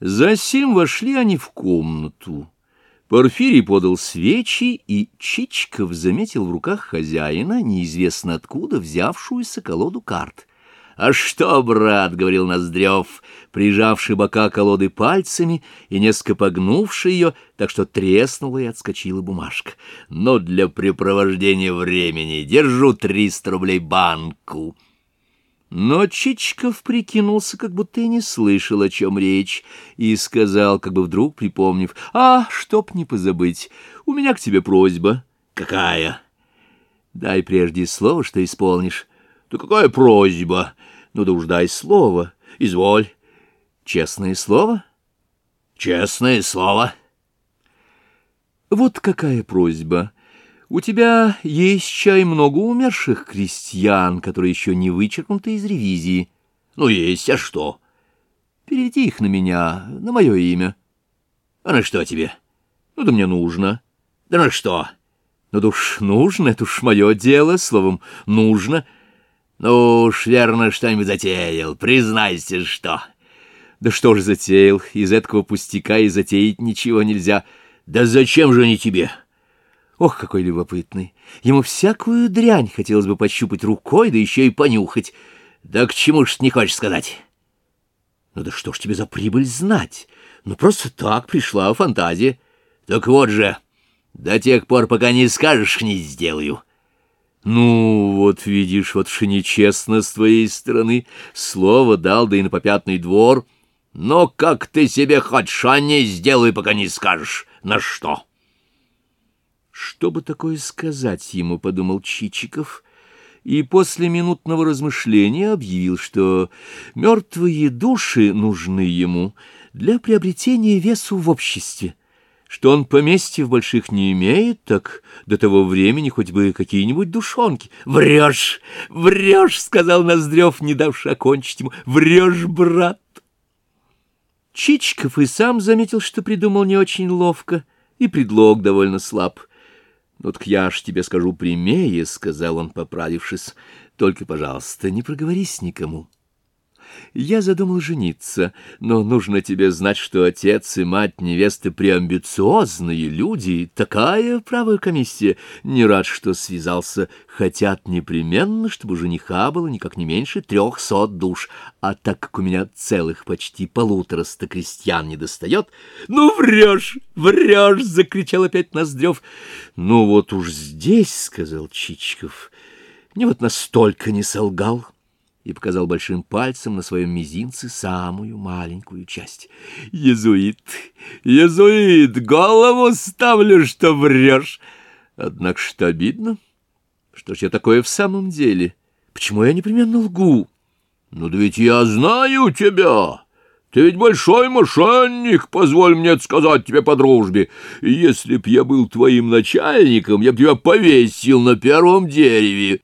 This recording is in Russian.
Засим вошли они в комнату. Порфирий подал свечи, и Чичков заметил в руках хозяина, неизвестно откуда, взявшуюся колоду карт. «А что, брат?» — говорил Ноздрев, прижавший бока колоды пальцами и несколько погнувший ее, так что треснула и отскочила бумажка. «Но для препровождения времени держу триста рублей банку». Но Чичиков прикинулся, как будто и не слышал, о чем речь, и сказал, как бы вдруг припомнив, «А, чтоб не позабыть, у меня к тебе просьба». «Какая?» «Дай прежде слово, что исполнишь». «Да какая просьба?» «Ну да уж дай слово. Изволь». «Честное слово?» «Честное слово». «Вот какая просьба». У тебя есть чай много умерших крестьян, которые еще не вычеркнуты из ревизии. Ну, есть, а что? Переведи их на меня, на мое имя. А на что тебе? Ну, да мне нужно. Да на что? Ну, да уж нужно, это уж мое дело, словом, нужно. Ну уж верно что-нибудь затеял, признайся, что. Да что же затеял, из этого пустяка и затеять ничего нельзя. Да зачем же они тебе? — Ох, какой любопытный! Ему всякую дрянь хотелось бы пощупать рукой, да еще и понюхать. Да к чему ж не хочешь сказать? Ну да что ж тебе за прибыль знать? Ну просто так пришла фантазия. Так вот же, до тех пор, пока не скажешь, не сделаю. Ну, вот видишь, вот что нечестно с твоей стороны. Слово дал, да и на попятный двор. Но как ты себе хочешь, а не сделай, пока не скажешь. На что? — что бы такое сказать ему, подумал Чичиков, и после минутного размышления объявил, что мертвые души нужны ему для приобретения весу в обществе, что он поместья в больших не имеет, так до того времени хоть бы какие-нибудь душонки. «Врешь, врешь!» — сказал Ноздрев, не давши окончить ему. «Врешь, брат!» Чичиков и сам заметил, что придумал не очень ловко, и предлог довольно слаб. «Ну так я ж тебе скажу прямее», — сказал он, поправившись. «Только, пожалуйста, не проговорись никому». Я задумал жениться, но нужно тебе знать, что отец и мать невесты преамбициозные люди, такая правая комиссия. Не рад, что связался. Хотят непременно, чтобы жениха было никак не меньше трехсот душ. А так как у меня целых почти полутораста крестьян не достает... — Ну, врешь, врешь! — закричал опять Ноздрев. — Ну, вот уж здесь, — сказал Чичиков, — не вот настолько не солгал. — и показал большим пальцем на своем мизинце самую маленькую часть. «Езуит! Езуит! Голову ставлю, что врешь!» Однако что обидно? Что ж я такое в самом деле? Почему я непременно лгу? «Ну да ведь я знаю тебя!» Ты ведь большой мошенник, позволь мне сказать тебе по дружбе. Если б я был твоим начальником, я б тебя повесил на первом дереве.